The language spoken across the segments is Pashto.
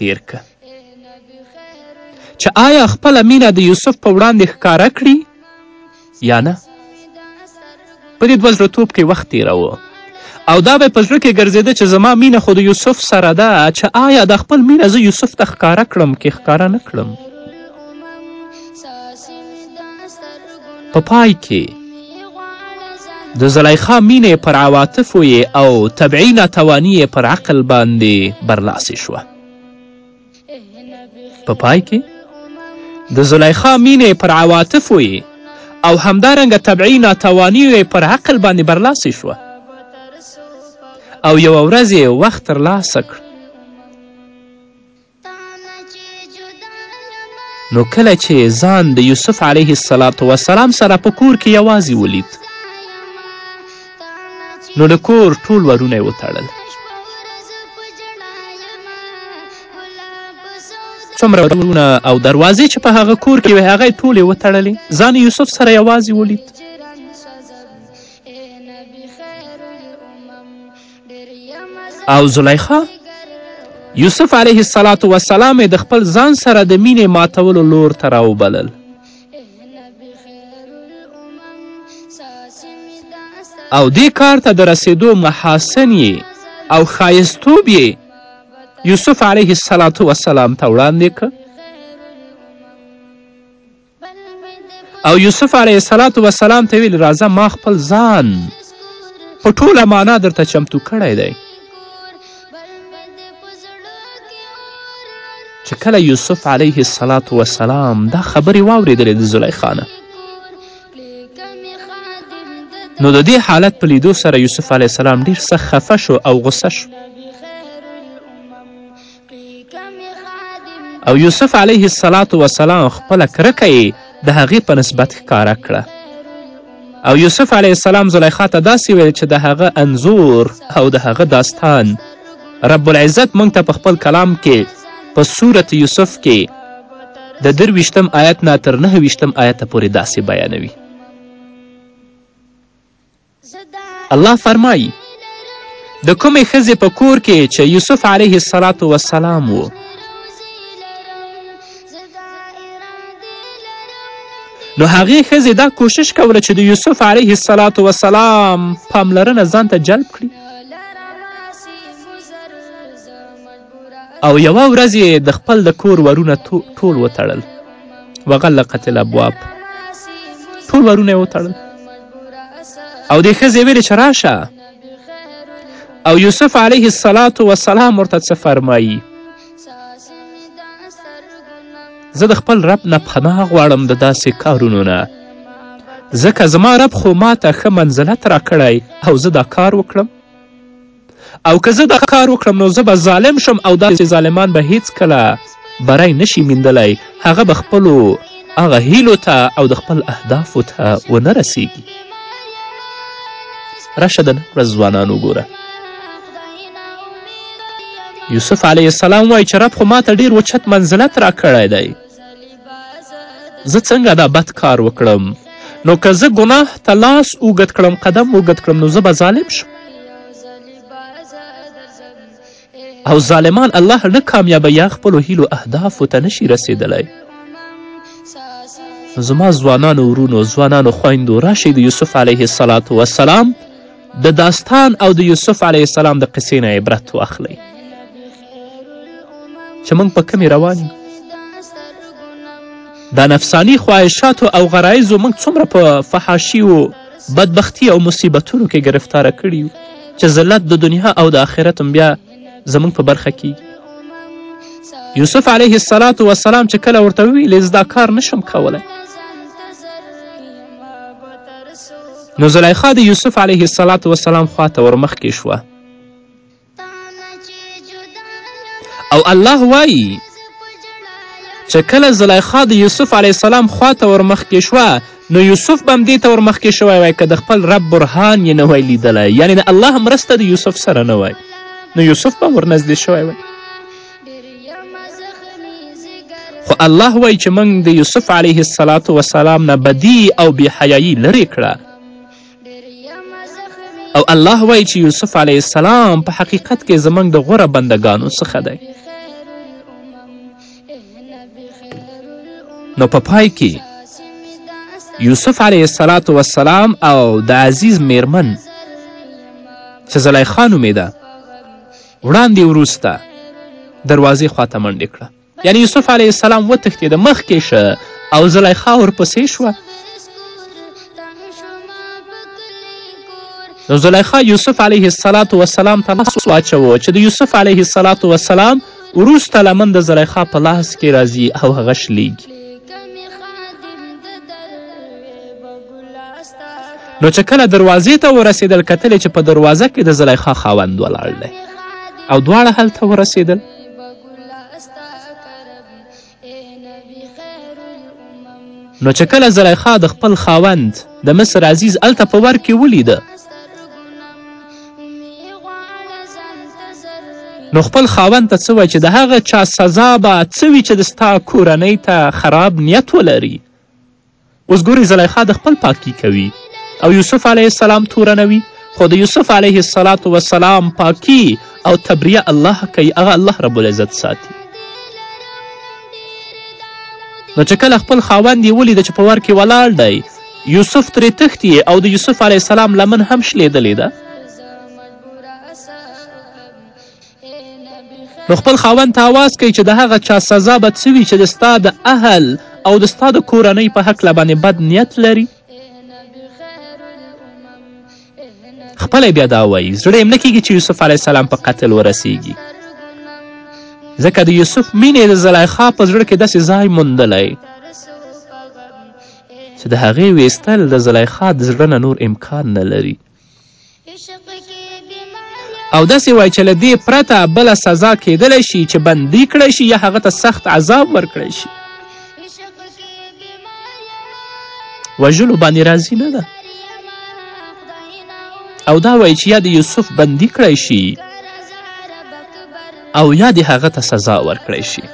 تیر که چې آیا خپله مینه د یوسف په وړاندې ښکاره کړي یا نه په دې دوه زړهتوب کې وخت تیروه او دا به په زړه کې ګرځېده چې زما مینه خو د یوسف سره ده چې آیا دا خپل مینه زه یوسف ته ښکاره کړم که ښکاره نه کړم په پای کې د زلیخا مینې پر عواطفو یې او طبعي ناتواني یې پر عقل باندې برلاسې شوه په پای کې د زلیخا مینې پر عواطفو یې او همدارنګه طبعي ناتواني یې پر عقل باندې برلاسې شوه او یوه ورځ یې وخت ترلاسه کړ نو کله چې ځان د یوسف علیه السلام سره په کور کې یوازې ولید نو د کور ټول ورونه یې وتړل څومره ورونه او دروازې چې په هغه کور کې وې هغه یې ټولې وتړلې ځان یوسف سره یوازې ولید او زلیخا یوسف علیه السلام وسلام د خپل ځان سره د مینې ماتولو لور ته راوبلل او دې کار ته د رسېدو محاسن یې او ښایستوب یې یوسف علیه السلام ته وړاندې که او یوسف علیه السلام وسلام ته ویل راځه ما خپل ځان په ټوله معنا درته چمتو کړی دی چې کله یوسف علیه السلام وسلام دا خبرې واورېدلې د زلیخا نه نو د دې حالت په لیدو سره یوسف علیه السلام ډیر سخت خفه شو او غصه شو او یوسف علیه السلام وسلام خپله کرکه یې د هغې په نسبت ښکاره کړه او یوسف علیه السلام زلیخا ته داسې ویل چې د هغه انځور او د هغه داستان رب العزت موږ ته په خپل کلام کې په صورت یوسف کې د درویشتم آیت نه تر نهه ویشتم آیته پورې داسې بیانوي الله فرمایی د کومې ښځې په کور کې چې یوسف علیه السلام وسلام و نو هغې ښځې دا کوشش کوله چې د یوسف علیه السلام وسلام پاملرنه ځان ته جلب کړي او یوه ورځ یې د خپل د کور ورونه ټول وتړل وغلقت الابواب ټول ورونه یې وتړل او دې ښځې ویلې چې راشه او یوسف علیه السلام وسلام ورته څه فرمایي زه د خپل رب نه پناه غواړم د داسې کارونو نه ځکه زما رب خو ما ته ښه منزلت راکړی او زه دا کار وکړم او که زه دا کار وکړم نو زه به ظالم شم او داسې ظالمان به هیڅکله بری نه شي میندلی هغه به خپلو هغه هیلو ته او د خپل اهدافو ته ونه رسیږي راشه د نن ورځ ځوانان وګوره یوسف علیه السلام وایي چې رب خو ماته ډیر اوچت منزلت راکړی دی زه څنګه دا بد کار وکړم نو که زه ګناه ته لاس اوږد کړم قدم اوږد کړم نو زه به ظالم شم او ظالمان الله نه کامیابه یا خپلو هیلو اهدافو ته نشي رسېدلی زما ځوانانو ورونو ځوانانو خویندو راشئ د یوسف علیه السلام وسلام د داستان او د یوسف علیه السلام د قصې نه عبرت واخلئ چې موږ په کمې روان یو دا نفسانی خواهشاتو او غرایزو موږ څومره په فحاشیو بدبختی او مصیبتونو کې گرفتاره کړي یو چې ذلت د دنیا او د آخرت هم بیا زموږ په برخه کیږي یوسف علیه السلام وسلام چې کله ورته وویلې زه دا کار نشم کولی نو زلیخا د یوسف علیه السلام خواته ورمخکې شوه او الله وایي چې کله زلیخا د یوسف علیه السلام خواته ورمخکې شوه نو یوسف به همدې ته ورمخکې شوی وای که د خپل رب برهان یې نه وای لیدلی یعنې د الله مرسته د یوسف سره نه وای نو یوسف به ورنږدې شوی وای خو الله وایي چې موږ د یوسف علیه السلام نه بدی او بېحیایي لرې کړه او الله وایي چې یوسف علیه السلام په حقیقت کې زموږ د غوره بندګانو څخه دی نو په پای کې یوسف علیه السلام وسلام او د عزیز میرمن چې زلیخا نومېده وړاندې وروسته دروازې خواته منډې کړه یعنې یوسف علیه السلام وتښتېده مخکې شه او زلیخا ورپسې شوه نو زلیخا یوسف علیه السلام وسلام ته لاس واچوه چې د یوسف علیه السلام وسلام وروسته لمن د زلیخا په لاس کې راځي او هغه شلیږي نو چې کله دروازې ته ورسېدل کتلې چې په دروازه کې د زلیخا خاوند ولاړ دی او دواړه هلته ورسېدل نو چې کله زلیخا د خپل خاوند د مصر عزیز هلته په ور کې ولیده نو خپل خاوند ته څه وایي چې د هغه چا سزا به څه وي چې د ستا کورنۍ ته خراب نیت ولري اوس ګورئ زلیخا د خپل پاکي کوي او یوسف علیه السلام تورنوي خو د یوسف علیه السلام وسلام پاکي او تبریه الله کوي هغه الله رب العزت ساتي نو چې کله خپل خاوند یې ولیده چې په ور کې ولاړ دی یوسف ترې تښتي او د یوسف علیه السلام لمن هم شلیدلې ده نو خپل خاوند ته اواز کوي چې د هغه چا سزا به څه وي چې د ستا د اهل او د ستا د کورنۍ په هکله باندې بد نیت لري خپله بیا دا وایي زړه یې نه کیږي چې یوسف علیه السلام په قتل ورسیږي ځکه د یوسف مینې د زلیخا په زړه کې داسې ځای موندلی چې د هغې ویستل د زلیخا د زړه نه نور امکان نه لري او داسې وای چې له دې پرته بله سزا کېدلی شي چې بندي کړی شي یا هغه ته سخت عذاب ورکړی شي وژلو باندې راضي نه ده او دا وایي چې یا د یوسف بندي کړی شي او یا د هغه ته سزا ورکړی شي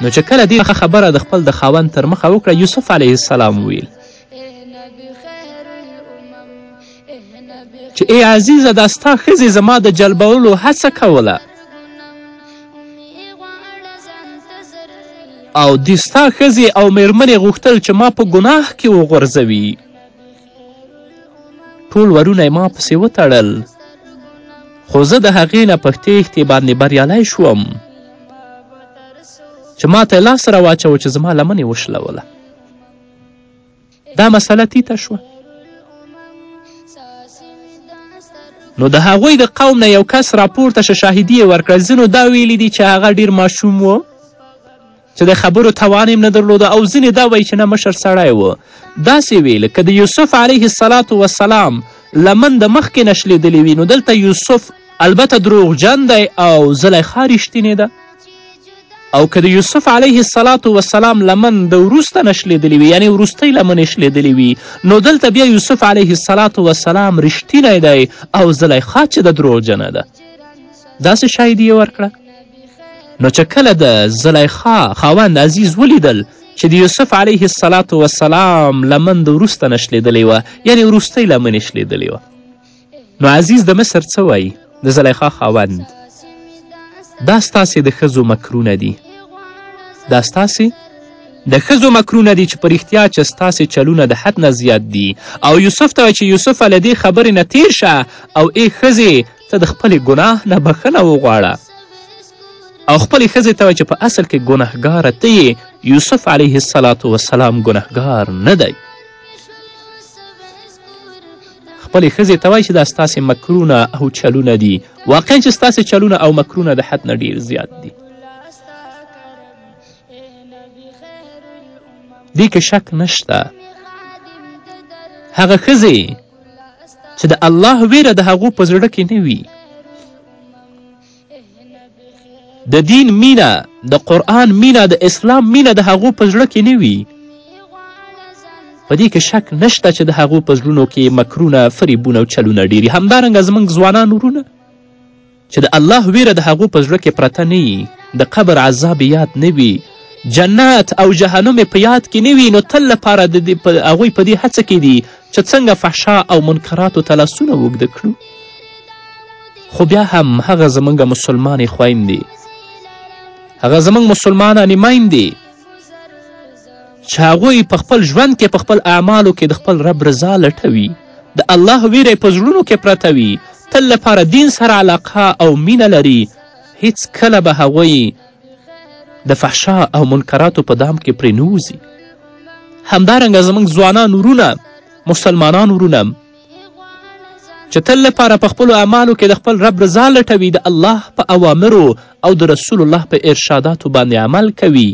نو چې کله دې خبره د خپل د خاوند تر مخه وکړه یوسف علیه السلام ویل چې ای عزیزه دا ستا ښځې زما د جلبولو هڅه کوله او د ستا ښځې او میرمنې غوښتل چې ما په ګناه کې وغورځوي ټول ورونه یې ما پسې وتړل خو زه د هغې نه په تېښتې باندې بریالی شوم چې ما ته لاس را واچوه چې زما لمن یې وشلوله دا مسله تیته شوه نو د هغوی د قوم نه یو کس راپورته شه شاهدي یې ورکړه ځینو دا ویلي دي چې هغه ډیر ماشوم و چې د خبرو توان یې نه درلوده او ځینې دا وایي چې نه مشر سړی و داسې وي لکه د یوسف علیه السلام وسلام لمن د مخکې نشلیدلې وي نو دلته یوسف البته دروغجن دی او زلیخا رښتینې ده او که د یوسف علیه السلام وسلام لمن د وروسته نشلیدلې وي یعنی وروستۍ لمن شلیدلې وي نو دلته بیا یوسف علیه السلام وسلام رښتینی دی او زلیخا چې د دروغجنه ده داسې شاهدي یې ورکړه نو چې کله د زلیخا خاوند عزیز ولیدل چې د یوسف علیه السلام وسلام لمن د وروسته نه شلېدلې وه یعنې وروستۍ لمن یې شلېدلې وه نو عزیز د مصر څه وایي د زلیخا خاوند دا ستاسې د ښځو مکرونه دي دا ستاسې د ښځو مکرونه دي چې په رښتیا چې ستاسې چلونه د حد نه زیات دي او یوسف ته چې یوسفه له دې خبرې نه تیر شه او ای ښځې ته د خپلې ګناه نه بخښنه وغواړه او خپلې ښځې ته چې په اصل کې ګنهګاره ته یې یوسف علیه السلام وسلام ګنهګار نه دی خپلې ښځې ته وایي چې دا ستاسې مکرونه او چلونه دي واقعا چې ستاسې چلونه او مکرونه د حد نه ډیر زیات دي دې کې شک نشته هغه ښځې چې د الله ویره د هغو په زړه کې نه وي د دین مینه د قرآن مینه د اسلام مینه د هغو په زړه کې نه وي په دې کې شک نشته چې د هغو په زړونو کې مکرونه فریبونه او چلونه ډیری همدارنګه زموږ ځوانان ورونه چې د الله ویره د هغو په زړه کې پرته نه وي، د قبر عذاب یې یاد نه وي، جنت او جهنم یې په یاد کې نه وي، نو تل لپاره د دې په هغوی په دې هڅه کې دي چې څنګه فحشا او منکراتو ته لاسونه اوږده کړو. خو بیا هم هغه زموږ مسلمانې خویندې هغه زموږ مسلمانانې میندې چې هغوی په خپل ژوند کې په خپل اعمالو کې د خپل رب رضا لټوي د الله ویره په زړونو کې پرته وي تل لپاره دین سره علاقه او مینه لري هیڅ کله به هغوی د فحشا او منکراتو په دام کې پرې نووځي همدارنګه زموږ ځوانان ورونه مسلمانان ورونه چې تل لپاره په خپلو اعمالو کې د خپل رب رضا لټوي د الله په اوامرو او د رسول الله په ارشاداتو باندې عمل کوي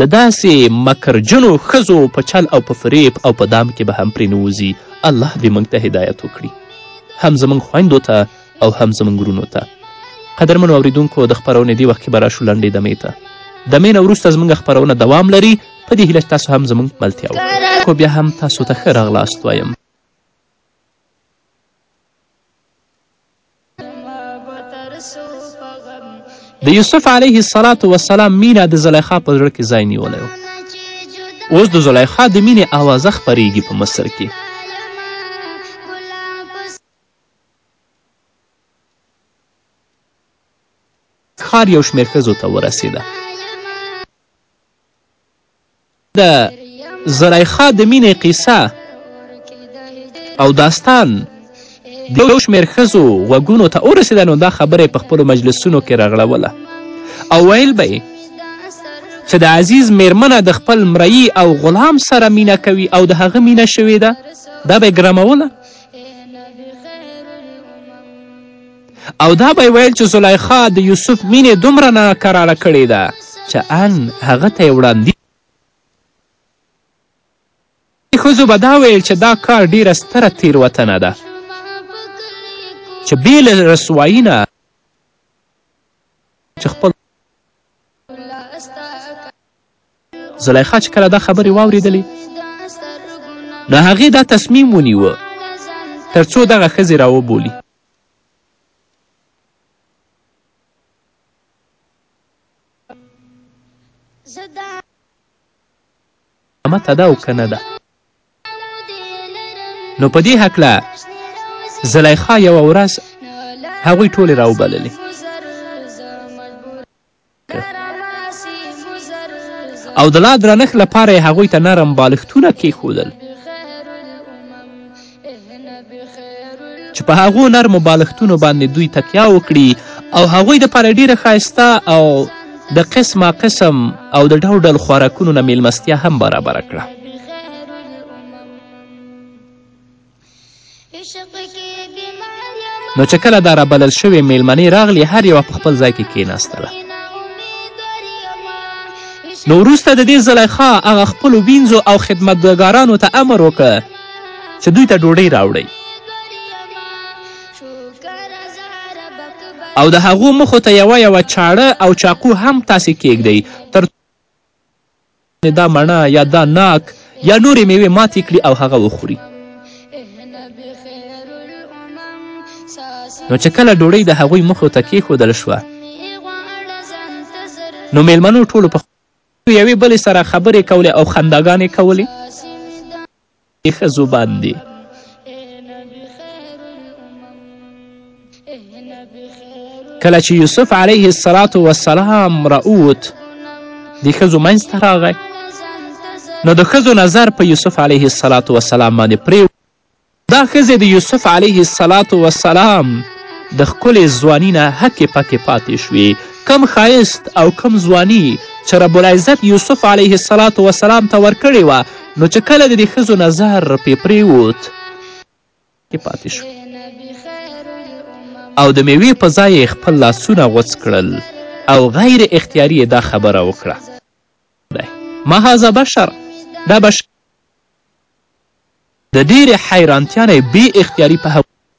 د داسې مکرجنو ښځو په چل او په فریب او په دام کې به هم پرې نه وځي الله دې موږ ته هدایت وکړي هم زموږ خویندو ته او هم زموږ ورونو ته قدرمنو اوریدونکو د خپرونې دې وخت کې به راشو لنډې دمې ته دمې نه وروسته زموږ خپرونه دوام لري په دې هیله چې تاسو هم زموږ ملتیا وکړئ خو بیا هم تاسو ته ښه راغلاست وایم د یوسف علیه السلام وسلام مینه د زلیخا په زړه کې ځای نیولی و اوس د زلیخا د مینې اوازه خپریږي په مصر کې ښار یو شمېر ښځو ته ورسېده د زلیخا د مینې قیصه او داستان د یو شمېر ښځو غوږونو ته ورسېده نو دا خبره یې په خپلو مجلسونو کې رغړوله او ویل به یې چې د عزیز میرمنه د خپل مرئی او غلام سره مینه کوي او د هغه مینه شوې ده دا به یې ګرموله او دا به یې ویل چې زلیخا د یوسف مینې دومره ناکراره کړې ده چې ان هغه ته یې وړاندي ښځو به دا ویل چې دا کار ډیره ستره تیروتنه ده چې بې له رسوایي نه چې خپل زلیخا چې کله دا خبرې واورېدلې نو هغې دا تصمیم ونیوه تر څو دغه ښځې راوبولي قیامت ادا او که نه ده نو په دې هکله زلیخا یوه ورځ هغوی ټولې راوبللې او د لا درنښت لپاره یې هغوی ته نرم بالښتونه کیښودل چې په هغو نرمو بالښتونو باندې دوی تکیا وکړي او هغوی دپاره ډیره ښایسته او د قسمه قسم او د ډول ډول خوراکونو نه میلمستیا هم برابره کړه نو چې کله دا رابلل شوې میلمنې راغلې هر یوه په خپل ځای کې کیناستله نو وروسته د دې زلیخا هغه خپلو وینځو او خدمتګارانو ته امر وکړ چې دوی ته ډوډۍ راوړئ او د هغو مخو ته یوه یوه چاړه او چاقو هم تاسې کیږدئ تر دا مڼه یا دا ناک یا نورې میوې ماتې کړي او هغه وخوري نو چې کله ډوډۍ د هغوی مخو ته کیښودل شوه نو میلمنو ټولو په یوې بلې سره خبرې کولې او خنداګانې کولې ښځو باندې کله چې یوسف علیه السلام وسلام راووت د ښځو منځ ته راغی نو د ښځو نظر په یوسف علیه السلام وسلام باندې پرې دا ښځې د یوسف علیه السلام وسلام د ښکلې ځواني نه هکې پکې پاتې شوې کم ښایست او کم ځواني چې رب العزت یوسف علیه السلام ته ورکړې وه نو چې کله د دې ښځو نظر پې پرېوت کې پاتې شو او د میوې په ځای یې خپل لاسونه غوڅ کړل او غیر اختیاري دا خبره وکړه ما هذا بشر دا بشر د ډېرې حیرانتیا نه بې اختیاري په